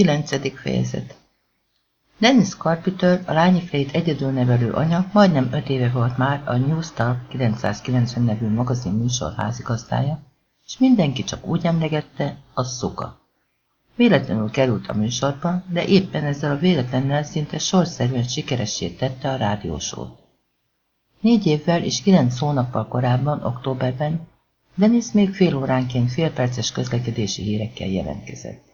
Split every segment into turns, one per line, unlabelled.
Kilencedik fejezet Dennis Carpenter, a lányifejét egyedül nevelő anya, majdnem öt éve volt már a New Star 990 nevű magazin műsor házigazdája, és mindenki csak úgy emlegette, a szuka. Véletlenül került a műsorba, de éppen ezzel a véletlennel szinte sorszerűen sikeressé tette a rádiósót. Négy évvel és kilenc hónappal korábban, októberben, Dennis még fél óránként félperces közlekedési hírekkel jelentkezett.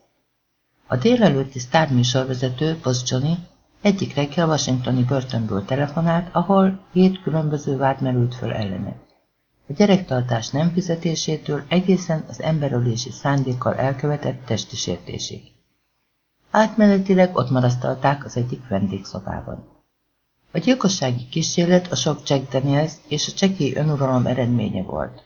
A délelőtti sztárműsorvezető, Post Johnny, egyik reggel washingtoni börtönből telefonált, ahol hét különböző vád merült föl ellene. A gyerektartás nem fizetésétől egészen az emberölési szándékkal elkövetett testi sértésig. Átmenetileg ott marasztalták az egyik vendégszobában. A gyilkossági kísérlet a sok Jack Daniels és a csekély önuralom eredménye volt.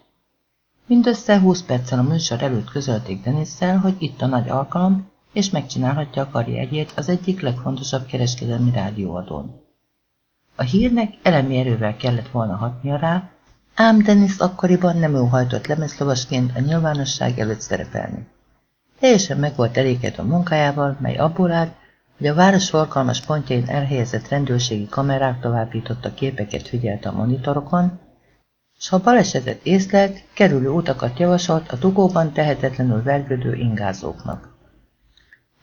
Mindössze 20 perccel a műsor előtt közölték Denisszel, hogy itt a nagy alkalom, és megcsinálhatja a karrierjét az egyik legfontosabb kereskedelmi rádióadón. A hírnek elemi erővel kellett volna hatnia rá, ám Dennis akkoriban nem óhajtott lemezlovasként a nyilvánosság előtt szerepelni. Teljesen meg volt elégedett a munkájával, mely abból állt, hogy a város forgalmas pontjain elhelyezett rendőrségi kamerák továbbította képeket figyelte a monitorokon, s ha balesetet észlelt, kerülő utakat javasolt a dugóban tehetetlenül vergődő ingázóknak.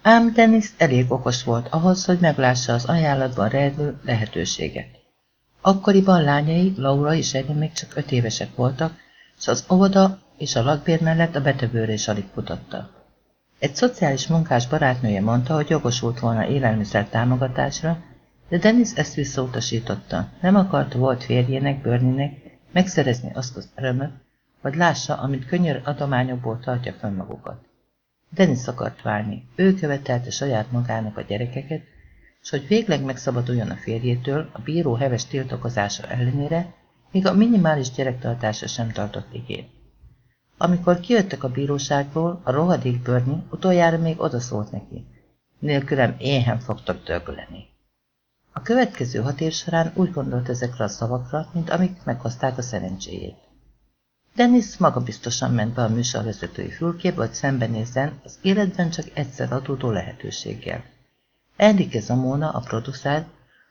Ám Dennis elég okos volt ahhoz, hogy meglássa az ajánlatban rejlő lehetőséget. Akkoriban lányai, Laura és Eddie még csak öt évesek voltak, és az óvoda és a lakbér mellett a betevőre is alig kutatta. Egy szociális munkás barátnője mondta, hogy jogosult volna élelmiszer támogatásra, de Dennis ezt visszautasította. Nem akarta volt férjének, Börninek megszerezni azt az örömöt, hogy lássa, amit könnyű adományokból tartja fönn magukat. Dennis akart válni. Ő követelte saját magának a gyerekeket, és hogy végleg megszabaduljon a férjétől, a bíró heves tiltakozása ellenére, még a minimális gyerektartása sem tartott igét. Amikor kijöttek a bíróságból, a rohadék bőrni utoljára még odaszólt neki. Nélkülem éhen fogtok dögleni. A következő hat év során úgy gondolt ezekre a szavakra, mint amik meghozták a szerencséjét. Dennis magabiztosan ment be a műsorvezetői fülkébe, hogy szembenézzen az életben csak egyszer adódó lehetőséggel. Enrique Zamona, a producer,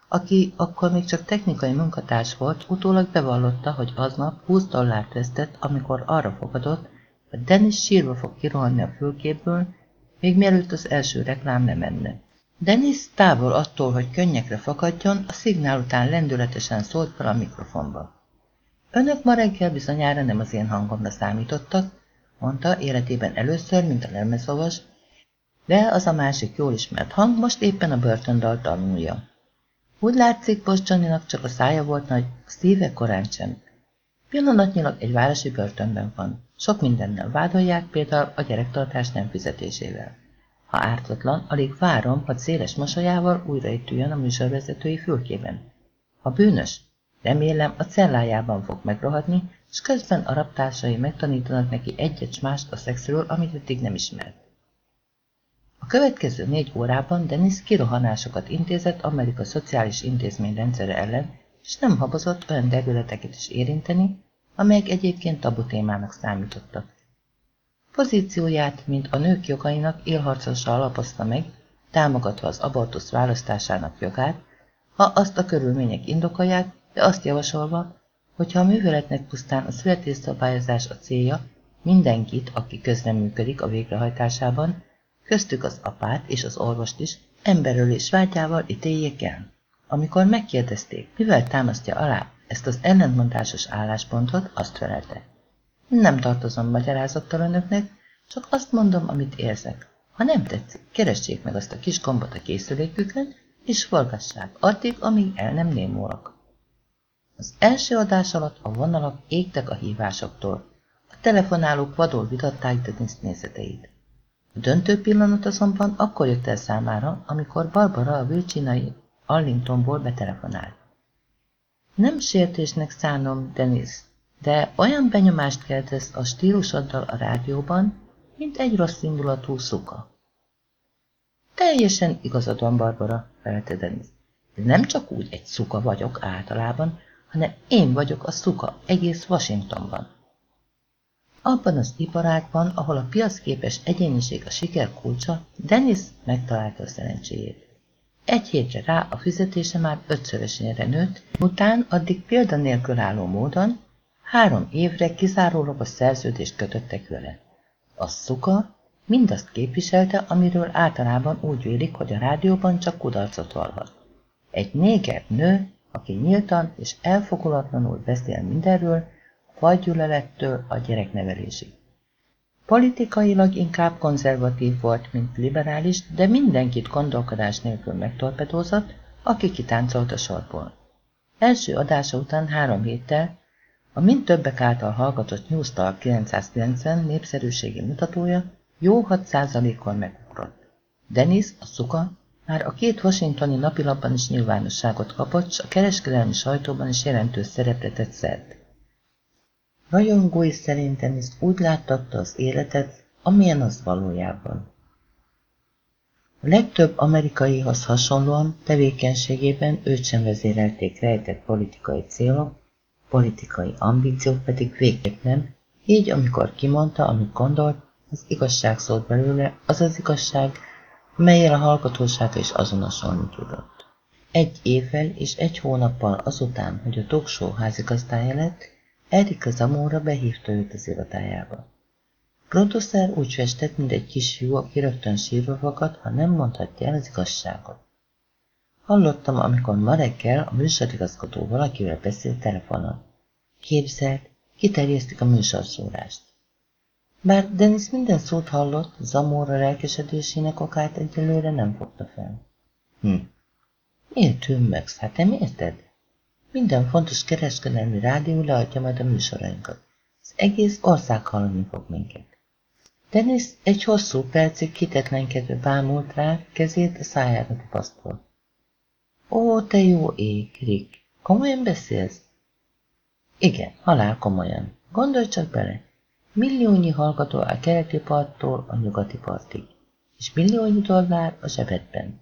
aki akkor még csak technikai munkatárs volt, utólag bevallotta, hogy aznap 20 dollárt vesztett, amikor arra fogadott, hogy Dennis sírva fog kirohanni a fülkéből, még mielőtt az első reklám nem menne. Dennis távol attól, hogy könnyekre fakadjon, a szignál után lendületesen szólt fel a mikrofonba. Önök ma reggel bizonyára nem az én hangomra számítottak, mondta életében először, mint a lemezolvas, de az a másik jól ismert hang most éppen a börtöndal tanulja. Úgy látszik, Boszcsaninak csak a szája volt nagy, a szíve korán sem. Pillanatnyilag egy városi börtönben van. Sok mindennel vádolják, például a gyerektartás nem fizetésével. Ha ártatlan, alig várom, hogy széles mosolyával újraítüljön a műsorvezetői fülkében. Ha bűnös, remélem a cellájában fog megrohadni, és közben a raptársai megtanítanak neki egyet mást a szexről, amit eddig nem ismert. A következő négy órában Dennis kirohanásokat intézett Amerika szociális intézmény rendszere ellen, és nem habozott olyan területeket is érinteni, amelyek egyébként tabu témának számítottak. Pozícióját, mint a nők jogainak élharcosa alapozta meg, támogatva az abortusz választásának jogát, ha azt a körülmények indokolják, de azt javasolva, hogyha a műveletnek pusztán a születésszabályozás a célja, mindenkit, aki közreműködik a végrehajtásában, köztük az apát és az orvost is, emberölés vágyával ítéljék el. Amikor megkérdezték, mivel támasztja alá ezt az ellentmondásos álláspontot, azt felelte. Nem tartozom magyarázattal önöknek, csak azt mondom, amit érzek. Ha nem tetszik, keressék meg azt a kis gombot a készülékükön, és forgassák addig, amíg el nem némulok. Az első adás alatt a vonalak égtek a hívásoktól. A telefonálók vadul vitatták Dennis nézeteit. A döntő pillanat azonban akkor jött el számára, amikor Barbara a Virginai Arlingtonból betelefonált. Nem sértésnek szánom, Denis, de olyan benyomást keltesz a stílusoddal a rádióban, mint egy rossz indulatú szuka. Teljesen igazad van, Barbara, felelte Denis. De nem csak úgy egy szuka vagyok általában, hanem én vagyok a szuka egész Washingtonban. Abban az iparágban, ahol a piacképes egyéniség a siker kulcsa, Dennis megtalálta a szerencséjét. Egy hétre rá a fizetése már ötszörösére nőtt, után addig példanélkül álló módon három évre kizárólag a szerződést kötöttek vele. A szuka mindazt képviselte, amiről általában úgy vélik, hogy a rádióban csak kudarcot vallhat. Egy néger nő, aki nyíltan és elfogulatlanul beszél mindenről, a fajgyűlölettől a gyereknevelésig. Politikailag inkább konzervatív volt, mint liberális, de mindenkit gondolkodás nélkül megtorpedózott, aki kitáncolt a sorból. Első adása után három héttel a mind többek által hallgatott Newstal 990 népszerűségi mutatója jó 6%-kal megugrott. Dennis, a szuka, már a két washingtoni napilapban is nyilvánosságot kapott, s a kereskedelmi sajtóban is jelentős szerepre tett szert. Rajongói szerintem is úgy láttatta az életet, amilyen az valójában. A legtöbb amerikaihoz hasonlóan tevékenységében őt sem vezérelték rejtett politikai célok, politikai ambíciók pedig végképp nem, így amikor kimondta, amit gondolt, az igazság szólt belőle, az az igazság, melyel a hallgatóság is azonosulni tudott. Egy évvel és egy hónappal azután, hogy a talkshow házigazdája lett, Erika Zamora behívta őt az irodájába. Producer úgy festett, mint egy kisfiú, aki rögtön sírva fakad, ha nem mondhatja el az igazságot. Hallottam, amikor ma reggel a műsorigazgató valakivel beszélt telefonon. Képzelt, kiterjesztik a műsorszórást. Bár Dennis minden szót hallott, Zamora lelkesedésének okát egyelőre nem fogta fel. Hm. Miért hümmögsz? Hát nem érted? Minden fontos kereskedelmi rádió leadja majd a műsorainkat. Az egész ország hallani fog minket. Dennis egy hosszú percig kitetlenkedve bámult rá, kezét a szájára tapasztalt. Ó, te jó ég, Rick, komolyan beszélsz? Igen, halál komolyan. Gondolj csak bele. Milliónyi hallgató a keleti parttól a nyugati partig, és milliónyi dollár a zsebedben.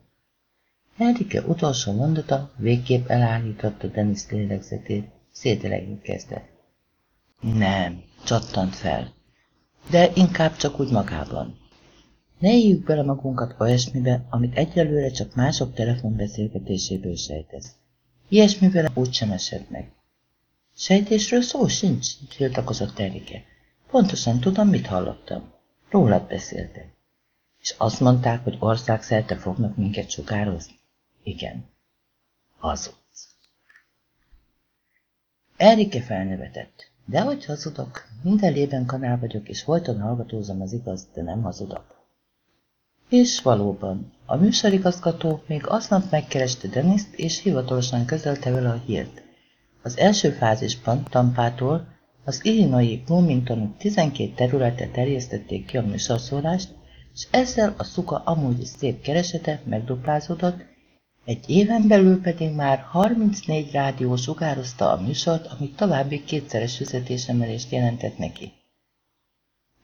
Enrique utolsó mondata végképp elállította Dennis lélegzetét, szédelegni kezdett. Nem, csattant fel. De inkább csak úgy magában. Ne éljük bele magunkat olyasmibe, amit egyelőre csak mások telefonbeszélgetéséből sejtesz. Ilyesmivel úgysem esett meg. Sejtésről szó sincs, tiltakozott Enrique. Pontosan tudom, mit hallottam. Rólad beszéltek. És azt mondták, hogy országszerte fognak minket sugározni? Igen. Hazudsz. Erike felnevetett. Dehogy hazudok, minden lében kanál vagyok, és folyton hallgatózom az igaz, de nem hazudok. És valóban, a műsorigazgató még aznap megkereste Deniszt, és hivatalosan közölte vele a hírt. Az első fázisban Tampától az Illinois Bloomington 12 területet terjesztették ki a műsorszórást, és ezzel a szuka amúgy is szép keresete megduplázódott, egy éven belül pedig már 34 rádió sugározta a műsort, ami további kétszeres fizetésemelést jelentett neki.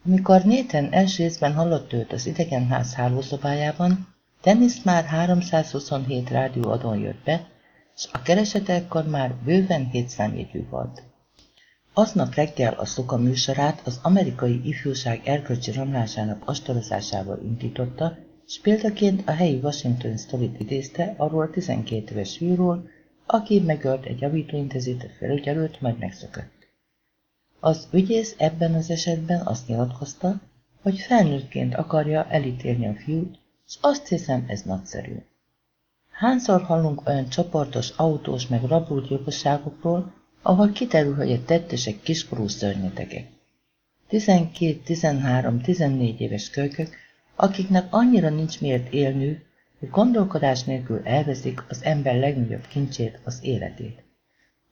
Amikor Nathan első részben hallott őt az idegenház hálószobájában, Dennis már 327 rádióadón jött be, és a keresete ekkor már bőven 7 számjegyű volt. Aznap reggel a Szoka műsorát az amerikai ifjúság erkölcsi romlásának astorozásával indította, és példaként a helyi Washington Story-t idézte arról a 12 éves fiúról, aki megölt egy javítóintézetet felügyelőt, majd megszökött. Az ügyész ebben az esetben azt nyilatkozta, hogy felnőttként akarja elítélni a fiút, és azt hiszem ez nagyszerű. Hányszor hallunk olyan csoportos, autós meg rabló gyilkosságokról, ahol kiterül, hogy a tettesek kiskorú szörnyetegek. 12, 13, 14 éves kölykök, akiknek annyira nincs miért élnő, hogy gondolkodás nélkül elveszik az ember legnagyobb kincsét, az életét.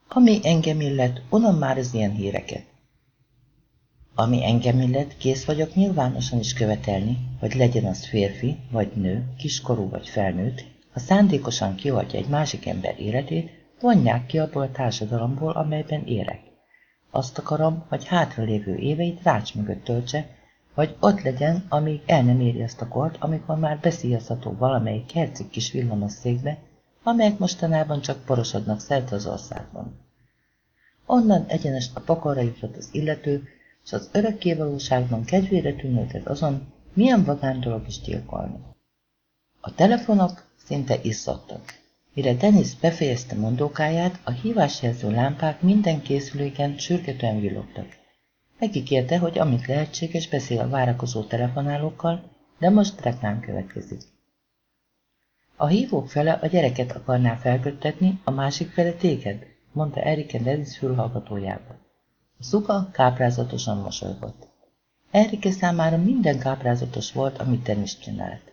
Ami engem illet, unom már az ilyen híreket. Ami engem illet, kész vagyok nyilvánosan is követelni, hogy legyen az férfi, vagy nő, kiskorú vagy felnőtt, ha szándékosan kioltja egy másik ember életét, vonják ki abból a társadalomból, amelyben élek. Azt akarom, hogy hátralévő éveit rács mögött töltse, vagy ott legyen, amíg el nem éri azt a kort, amikor már beszíjazható valamelyik kercik kis székbe, amelyek mostanában csak porosodnak szerte az országban. Onnan egyenes a pokolra jutott az illető, és az örökkévalóságban kedvére tűnődött azon, milyen vagány dolog is gyilkolni. A telefonok szinte isszadtak. Mire Dennis befejezte mondókáját, a hívásjelző lámpák minden készüléken sürgetően villogtak. Megígérte, hogy amit lehetséges, beszél a várakozó telefonálókkal, de most reklám következik. A hívók fele a gyereket akarná felköttetni, a másik fele téged, mondta Erike Dennis fülhallgatójába. A szuka káprázatosan mosolygott. Erike számára minden káprázatos volt, amit Dennis csinált.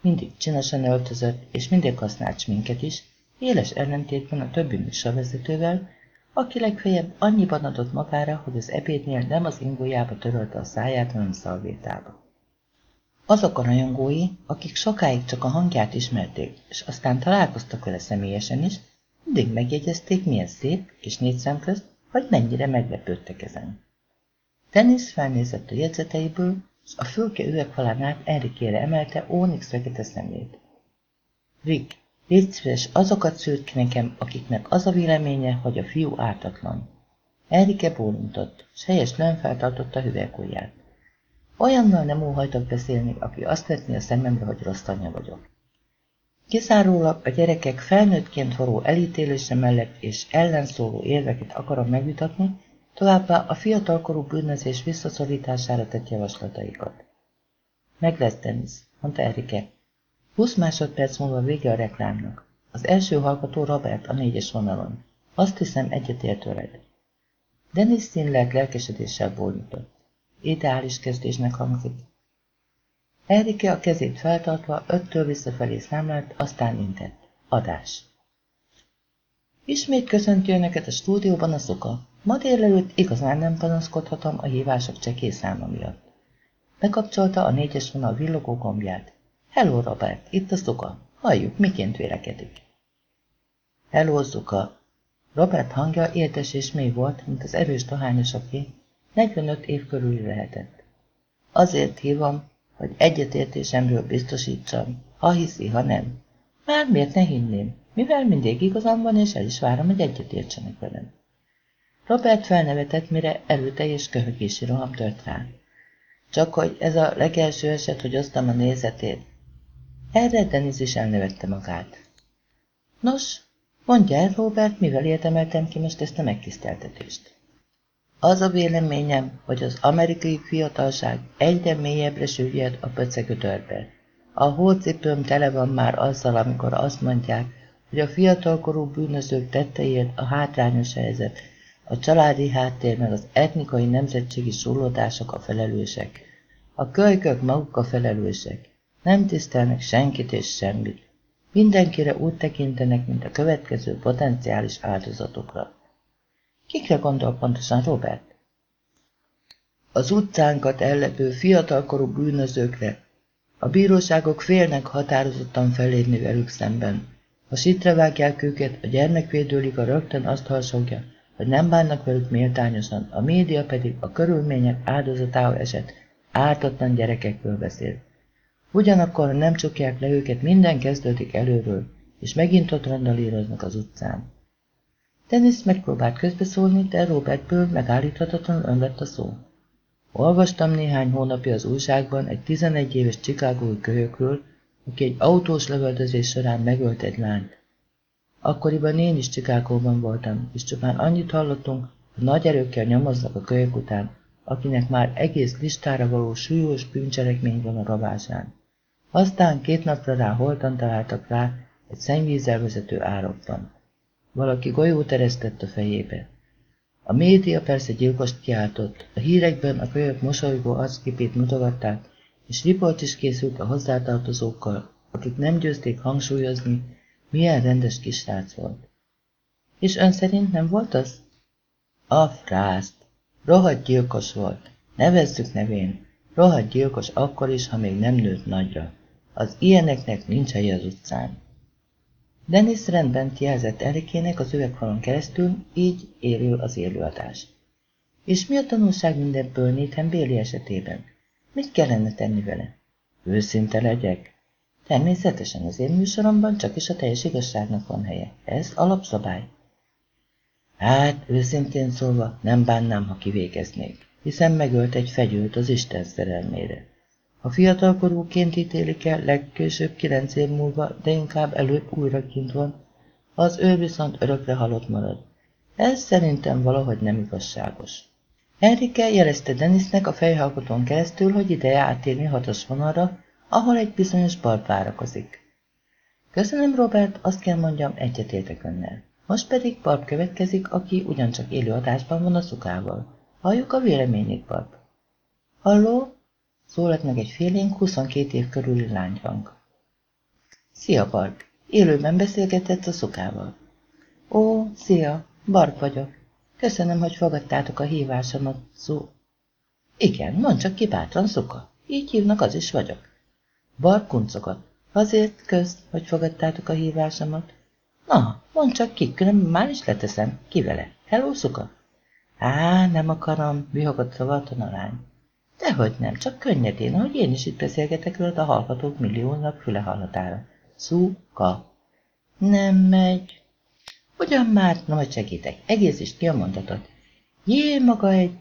Mindig csinosan öltözött, és mindig használt sminket is, éles ellentétben a többi műsorvezetővel, aki legfeljebb annyiban adott magára, hogy az ebédnél nem az ingójába törölte a száját, hanem szalvétába. Azok a rajongói, akik sokáig csak a hangját ismerték, és aztán találkoztak vele személyesen is, mindig megjegyezték, milyen szép, és négy szem közt, hogy mennyire meglepődtek ezen. Dennis felnézett a jegyzeteiből, a fülke üvegfalán át Erikére emelte Ónix fekete szemét. Rick, légy szíves, azokat szült ki nekem, akiknek az a véleménye, hogy a fiú ártatlan. Erike bólintott, s helyesen feltartotta a hüvelykujját. Olyannal nem óhajtok beszélni, aki azt vetni a szememre, hogy rossz anya vagyok. Kizárólag a gyerekek felnőttként forró elítélése mellett és ellenszóló érveket akarom megvitatni, továbbá a fiatalkorú bűnözés visszaszorítására tett javaslataikat. Meg lesz, Dennis, mondta Erike. 20 másodperc múlva vége a reklámnak. Az első hallgató Robert a négyes vonalon. Azt hiszem egyetért veled. Dennis színlelt lelkesedéssel bólintott. Ideális kezdésnek hangzik. Erike a kezét feltartva öttől visszafelé számlált, aztán intett. Adás. Ismét köszöntő neked a stúdióban a szoka. Ma délelőtt igazán nem panaszkodhatom a hívások csekély száma miatt. Bekapcsolta a négyes vonal villogó gombját. Hello, Robert, itt a szoka. Halljuk, miként vélekedik. Hello, Zuka. Robert hangja értes és mély volt, mint az erős dohányosaké, 45 év körül lehetett. Azért hívom, hogy egyetértésemről biztosítsam, ha hiszi, ha nem. Már miért ne hinném, mivel mindig igazam van, és el is várom, hogy egyetértsenek velem. Robert felnevetett, mire erőteljes köhögési roham tört rá. Csak hogy ez a legelső eset, hogy osztam a nézetét. Erre Denis is elnevette magát. Nos, mondja el, Robert, mivel érdemeltem ki most ezt a megtiszteltetést. Az a véleményem, hogy az amerikai fiatalság egyre mélyebbre süllyed a pöcegödörbe. A hócipőm tele van már azzal, amikor azt mondják, hogy a fiatalkorú bűnözők tetteiért a hátrányos helyzet, a családi háttér meg az etnikai nemzetségi súlódások a felelősek. A kölykök maguk a felelősek. Nem tisztelnek senkit és semmit. Mindenkire úgy tekintenek, mint a következő potenciális áldozatokra. Kikre gondol pontosan Robert? Az utcánkat ellepő fiatalkorú bűnözőkre. A bíróságok félnek határozottan fellépni velük szemben. Ha sitre vágják őket, a gyermekvédőliga rögtön azt harsogja, hogy nem bánnak velük méltányosan, a média pedig a körülmények áldozatául esett, ártatlan gyerekekről beszél. Ugyanakkor, nem csukják le őket, minden kezdődik előről, és megint ott randalíroznak az utcán. Dennis megpróbált közbeszólni, de Robertből megállíthatatlanul önvett a szó. Olvastam néhány hónapja az újságban egy 11 éves csikágói kölyökről, aki egy autós lövöldözés során megölt egy lányt. Akkoriban én is Csikágóban voltam, és csupán annyit hallottunk, hogy nagy erőkkel nyomoznak a kölyök után, akinek már egész listára való súlyos bűncselekmény van a ravásán. Aztán két napra rá holtan találtak rá egy szennyvízzel vezető árokban. Valaki golyót eresztett a fejébe. A média persze gyilkost kiáltott, a hírekben a kölyök mosolygó arcképét mutogatták, és riport is készült a hozzátartozókkal, akik nem győzték hangsúlyozni, milyen rendes kisrác volt. És ön szerint nem volt az? A frászt. Rohadt gyilkos volt. Nevezzük nevén. Rohadt gyilkos akkor is, ha még nem nőtt nagyra. Az ilyeneknek nincs helye az utcán. Dennis rendben jelzett Erikének az üvegfalon keresztül, így érül az élőadás. És mi a tanulság mindebből Nathan Béli esetében? Mit kellene tenni vele? Őszinte legyek. Természetesen az én műsoromban csak is a teljes igazságnak van helye. Ez alapszabály. Hát, őszintén szólva, nem bánnám, ha kivégeznék. hiszen megölt egy fegyőt az Isten szerelmére. A fiatalkorúként ítélik el legkésőbb kilenc év múlva, de inkább előbb újra kint van, az ő viszont örökre halott marad. Ez szerintem valahogy nem igazságos. Enrique jelezte Denisnek a fejhallgatón keresztül, hogy ideje átérni hatos vonalra, ahol egy bizonyos bal várakozik. Köszönöm, Robert, azt kell mondjam, egyetértek önnel. Most pedig Barb következik, aki ugyancsak élő adásban van a szukával. Halljuk a véleményét, Barb. Halló? Szólalt meg egy félénk, 22 év körüli lányhang. Szia, Barb! Élőben beszélgetett a szukával. Ó, szia! Barb vagyok. Köszönöm, hogy fogadtátok a hívásomat, szó. Igen, mondd csak ki bátran, szuka. Így hívnak, az is vagyok. Barb kuncogat. Azért közt, hogy fogadtátok a hívásomat. Na, mondd csak ki, különben már is leteszem. Ki vele? Hello, szuka? Á, nem akarom, bihogott szavaton a lány. Dehogy nem, csak könnyedén, ahogy én is itt beszélgetek rólad a hallgatók milliónak füle hallatára. Szuka. Nem megy. Ugyan már, na majd segítek. Egész is ki a mondatot. Jé, maga egy...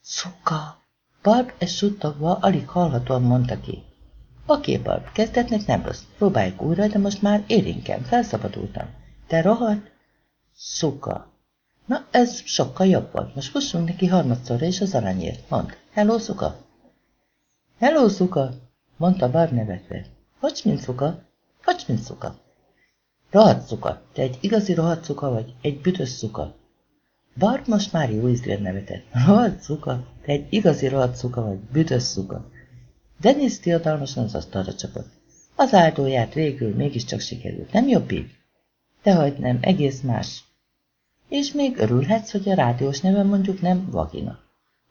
Szuka. Barb ezt suttogva alig hallhatóan mondta ki. Oké, Barb, kezdetnek nem rossz. Próbáljuk újra, de most már érinkem, felszabadultam. Te rohadt? Szuka. Na, ez sokkal jobb volt. Most fussunk neki harmadszorra is az aranyért. Mond. Hello, Szuka. Hello, Szuka, mondta Barb nevetve. Hogy mint Szuka? Hogy mint Szuka? Rohadt Szuka. Te egy igazi rohadt Szuka vagy? Egy büdös Szuka. Barb most már jó ízűen nevetett. Rohadt Szuka. Te egy igazi rohadt Szuka vagy? Büdös Szuka. Denis diadalmasan az asztalra csapott. Az áldóját végül mégiscsak sikerült. Nem jobb így? Dehogy nem, egész más. És még örülhetsz, hogy a rádiós neve mondjuk nem vagina.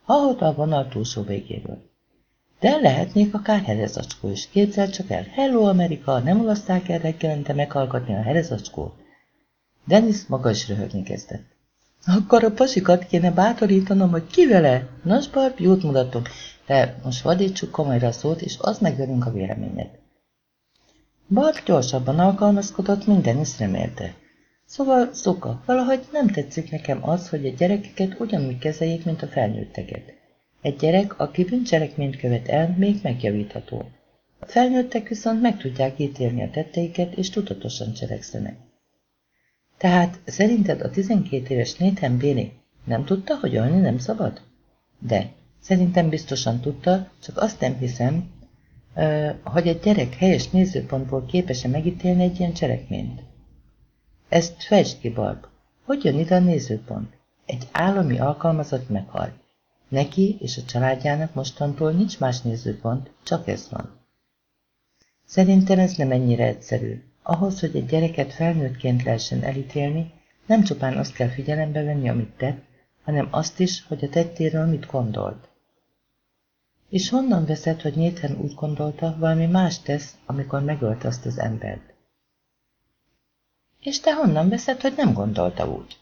Hallott a vonal túlsó végéről. De lehetnék akár herezacskó is. Képzel csak el, Hello Amerika, nem olaszták el reggelente meghallgatni a herezacskót? Dennis maga is röhögni kezdett. Akkor a pasikat kéne bátorítanom, hogy ki vele? Nos, Barb, jót mutatom, de most vadítsuk komolyra a szót, és az megverünk a véleményet. Barb gyorsabban alkalmazkodott, minden is remélte. Szóval, Szuka, valahogy nem tetszik nekem az, hogy a gyerekeket ugyanúgy kezeljék, mint a felnőtteket. Egy gyerek, aki bűncselekményt követ el, még megjavítható. A felnőttek viszont meg tudják ítélni a tetteiket, és tudatosan cselekszenek. Tehát szerinted a 12 éves Nathan Bailey nem tudta, hogy ölni nem szabad? De, szerintem biztosan tudta, csak azt nem hiszem, hogy egy gyerek helyes nézőpontból képes-e megítélni egy ilyen cselekményt. Ezt fejtsd ki, Barb. Hogy jön ide a nézőpont? Egy állami alkalmazott meghalt. Neki és a családjának mostantól nincs más nézőpont, csak ez van. Szerintem ez nem ennyire egyszerű. Ahhoz, hogy egy gyereket felnőttként lehessen elítélni, nem csupán azt kell figyelembe venni, amit tett, hanem azt is, hogy a tettéről mit gondolt. És honnan veszed, hogy Nathan úgy gondolta, valami más tesz, amikor megölt azt az embert? És te honnan veszed, hogy nem gondolta úgy?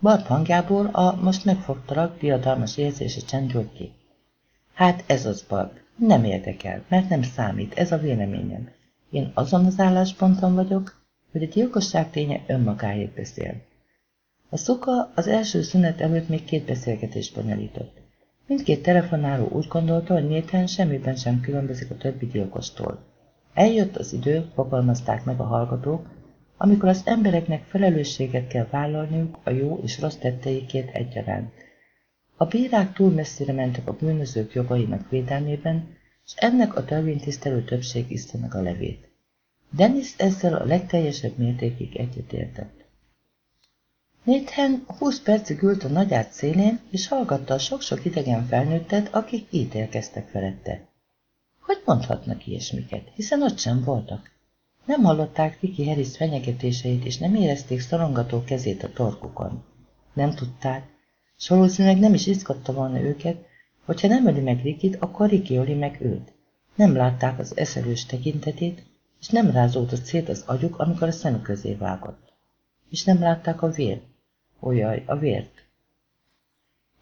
Barb hangjából a most megfogtalak, diadalmas érzése csendült ki. Hát ez az, Barb. Nem érdekel, mert nem számít, ez a véleményem. Én azon az állásponton vagyok, hogy a gyilkosság ténye önmagáért beszél. A szuka az első szünet előtt még két beszélgetést bonyolított. Mindkét telefonáló úgy gondolta, hogy Nathan semmiben sem különbözik a többi gyilkostól. Eljött az idő, fogalmazták meg a hallgatók, amikor az embereknek felelősséget kell vállalniuk a jó és rossz tetteikért egyaránt. A bírák túl messzire mentek a bűnözők jogainak védelmében, és ennek a törvénytisztelő többség iszta meg a levét. Dennis ezzel a legteljesebb mértékig egyetértett. Nathan húsz percig ült a nagyát szélén, és hallgatta a sok-sok idegen felnőttet, akik ítélkeztek felette. Hogy mondhatnak ilyesmiket, hiszen ott sem voltak. Nem hallották Vicky Harris fenyegetéseit, és nem érezték szorongató kezét a torkukon. Nem tudták, s valószínűleg nem is izgatta volna őket, hogyha nem öli meg Rikit, akkor Riki öli meg őt. Nem látták az eszelős tekintetét, és nem rázódott szét az agyuk, amikor a szemük közé vágott. És nem látták a vért. Olyaj, a vért.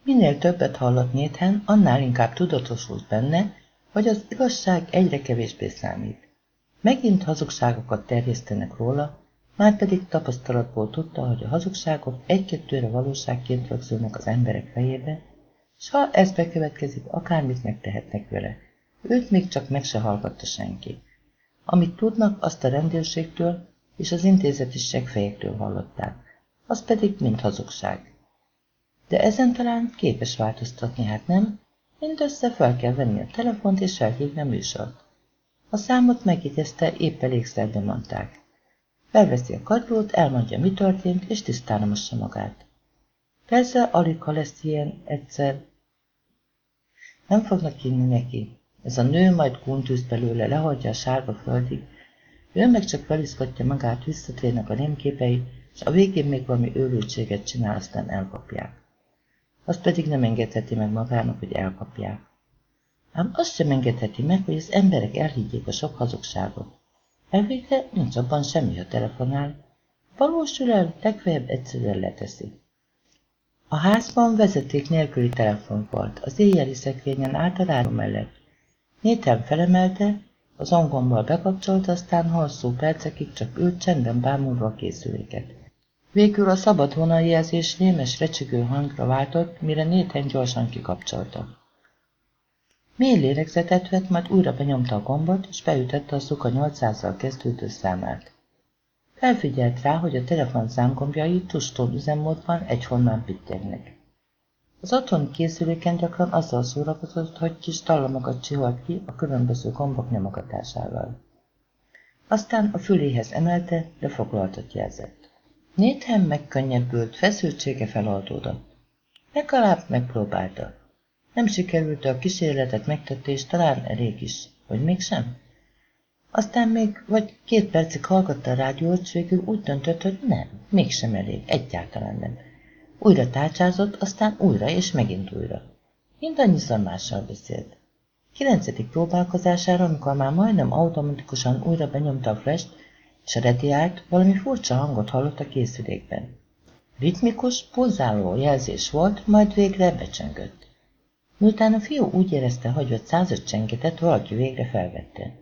Minél többet hallott Néthen, annál inkább tudatosult benne, hogy az igazság egyre kevésbé számít. Megint hazugságokat terjesztenek róla, már pedig tapasztalatból tudta, hogy a hazugságok egy-kettőre valóságként rögzülnek az emberek fejébe, S ha ez bekövetkezik, akármit megtehetnek vele. Őt még csak meg se hallgatta senki. Amit tudnak, azt a rendőrségtől és az intézeti segfejektől hallották. Az pedig mind hazugság. De ezen talán képes változtatni, hát nem? Mindössze fel kell venni a telefont és felhívni a műsort. A számot megjegyezte, épp elégszer bemondták. Felveszi a kagylót, elmondja, mi történt, és tisztára magát. Persze, alig ha lesz ilyen egyszer. Nem fognak inni neki. Ez a nő majd kuntűz belőle, lehagyja a sárga földig. Ő meg csak feliszkatja magát, visszatérnek a némképei, és a végén még valami őrültséget csinál, aztán elkapják. Azt pedig nem engedheti meg magának, hogy elkapják. Ám azt sem engedheti meg, hogy az emberek elhiggyék a sok hazugságot. Elvégre nincs abban semmi, ha telefonál. Valósul el, legfeljebb egyszerűen leteszi. A házban vezeték nélküli telefon volt, az éjjeli szekrényen állt a rádió mellett. Néten felemelte, az angomból bekapcsolta, aztán hosszú percekig csak ült csendben bámulva a készüléket. Végül a szabad vonaljelzés némes recsegő hangra váltott, mire Néten gyorsan kikapcsolta. Mély lélegzetet vett, majd újra benyomta a gombot, és beütette a szuka 800-zal kezdődő számát. Felfigyelt rá, hogy a telefon számgombjai tustón üzemmódban egyformán pittegnek. Az otthoni készüléken gyakran azzal szórakozott, hogy kis dallamokat csiholt ki a különböző gombok nyomogatásával. Aztán a füléhez emelte, de foglaltat jelzett. Néthem megkönnyebbült, feszültsége feloldódott. Legalább megpróbálta. Nem sikerült a kísérletet megtette, és talán elég is, hogy mégsem. Aztán még vagy két percig hallgatta a rádiót, és végül úgy döntött, hogy nem, mégsem elég, egyáltalán nem. Újra tárcsázott, aztán újra és megint újra. Mindannyiszor mással beszélt. Kilencedik próbálkozására, amikor már majdnem automatikusan újra benyomta a flash rediált, valami furcsa hangot hallott a készülékben. Ritmikus, pulzáló jelzés volt, majd végre becsengött. Miután a fiú úgy érezte, hogy ott százat csengetett, valaki végre felvette.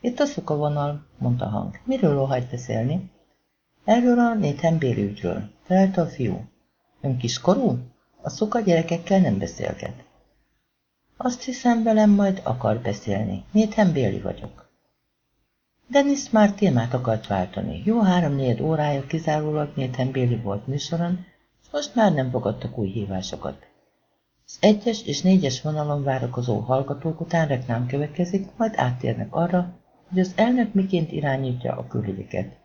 Itt a szukavonal, mondta a hang. Miről óhajt beszélni? Erről a Nathan Béli ügyről, felelte a fiú. Ön kiskorú? A szuka gyerekekkel nem beszélget. Azt hiszem, velem majd akar beszélni. Nathan Béli vagyok. Dennis már témát akart váltani. Jó három-négy órája kizárólag Nathan Béli volt műsoron, és most már nem fogadtak új hívásokat. Az egyes és négyes vonalon várakozó hallgatók után reklám következik, majd áttérnek arra, hogy az elnök miként irányítja a külügyeket.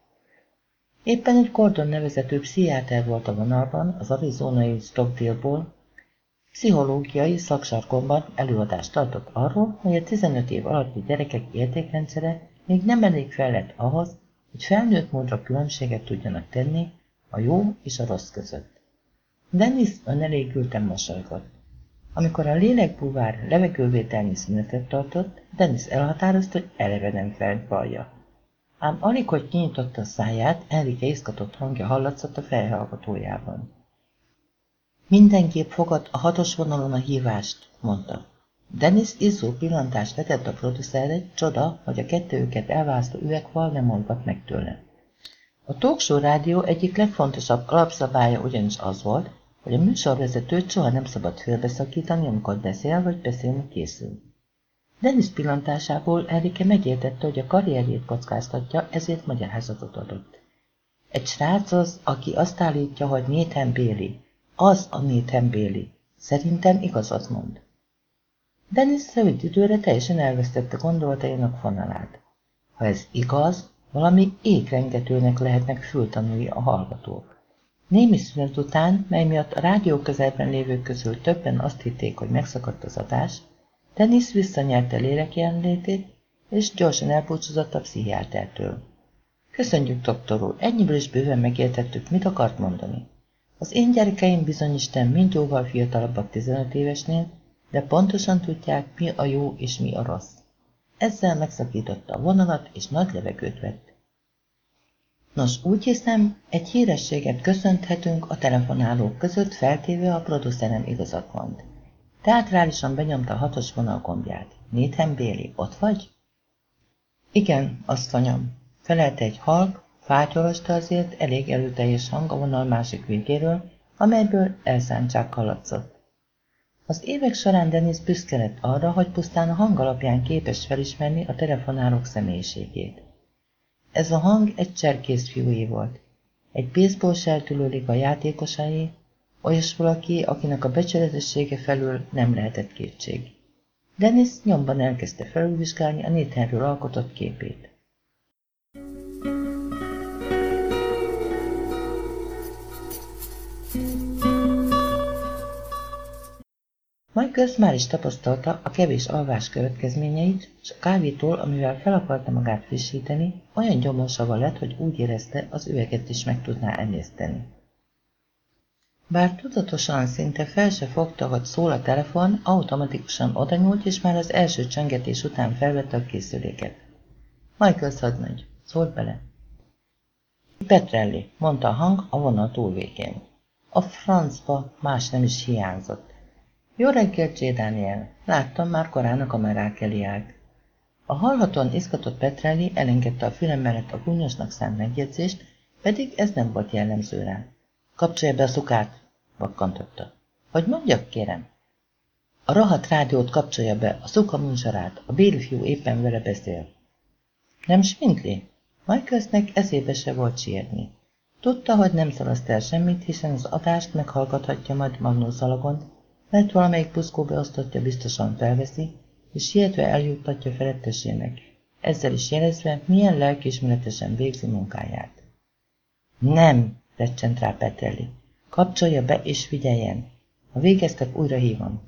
Éppen egy Gordon nevezető pszichiáter volt a vonalban, az arizonai Stockdale-ból, pszichológiai szaksarkomban előadást tartott arról, hogy a 15 év alatti gyerekek értékrendszere még nem elég fejlett ahhoz, hogy felnőtt módra különbséget tudjanak tenni a jó és a rossz között. Dennis önelégülten mosolygott. Amikor a lélekbúvár levegővételnyi szünetet tartott, Dennis elhatározta, hogy eleve nem felt balja. Ám alig, hogy kinyitotta a száját, Enrique izgatott hangja hallatszott a fejhallgatójában. Mindenképp fogad a hatos vonalon a hívást, mondta. Dennis izzó pillantást vetett a producerre, csoda, hogy a kettőjüket elválasztó üvegfal nem mondott meg tőle. A Talkshow rádió egyik legfontosabb alapszabálya ugyanis az volt, hogy a műsorvezetőt soha nem szabad félbeszakítani, amikor beszél vagy beszélni készül. Dennis pillantásából Erike megértette, hogy a karrierjét kockáztatja, ezért magyarázatot adott. Egy srác az, aki azt állítja, hogy Nathan Bailey. Az a Nathan Bailey. Szerintem igazat mond. Dennis rövid időre teljesen elvesztette gondolatainak fonalát. Ha ez igaz, valami égrengetőnek lehetnek fültanulni a hallgatók. Némi szünet után, mely miatt a rádió közelben lévők közül többen azt hitték, hogy megszakadt az adás, Dennis visszanyerte lélek jelenlétét, és gyorsan elbúcsúzott a pszichiátertől. Köszönjük, doktor úr, ennyiből is bőven megértettük, mit akart mondani. Az én gyerekeim bizonyisten mind jóval fiatalabbak 15 évesnél, de pontosan tudják, mi a jó és mi a rossz. Ezzel megszakította a vonalat, és nagy levegőt vett. Nos, úgy hiszem, egy hírességet köszönthetünk a telefonálók között, feltéve a producerem igazat mond. Teátrálisan benyomta a hatos vonal gombját. Nathan Béli, ott vagy? Igen, asszonyom. Felelte egy halk, fátyolosta azért elég előteljes hang a vonal másik végéről, amelyből elszántság hallatszott. Az évek során Dennis büszke lett arra, hogy pusztán a hang alapján képes felismerni a telefonálók személyiségét. Ez a hang egy cserkész fiúé volt. Egy baseball sertülőlik a játékosai, olyas valaki, akinek a becsületessége felül nem lehetett kétség. Dennis nyomban elkezdte felülvizsgálni a Nathanről alkotott képét. Michaels már is tapasztalta a kevés alvás következményeit, és a kávétól, amivel fel akarta magát frissíteni, olyan gyomosava lett, hogy úgy érezte, az üveget is meg tudná emészteni. Bár tudatosan szinte fel se fogta, hogy szól a telefon, automatikusan odanyúlt, és már az első csengetés után felvette a készüléket. Michael hadnagy, szólt bele. Petrelli, mondta a hang a vonal túlvégén. A francba más nem is hiányzott. Jó reggelt, J. Daniel. Láttam, már korán a kamerák elé. A hallhatóan izgatott Petrelli elengedte a fülem mellett a gúnyosnak szánt megjegyzést, pedig ez nem volt jellemző rá. Kapcsolja be a szukát, vakkantotta. Hogy mondjak, kérem? A rahat rádiót kapcsolja be, a szuka műsorát, a fiú éppen vele beszél. Nem svintli? Michaelsnek eszébe se volt sietni. Tudta, hogy nem szalaszt el semmit, hiszen az adást meghallgathatja majd Magnószalagon, mert valamelyik buszkó beosztottja biztosan felveszi, és sietve eljuttatja felettesének, ezzel is jelezve, milyen lelkismeretesen végzi munkáját. Nem, recsent rá Petrelli. Kapcsolja be és figyeljen. Ha végeztek, újra hívom.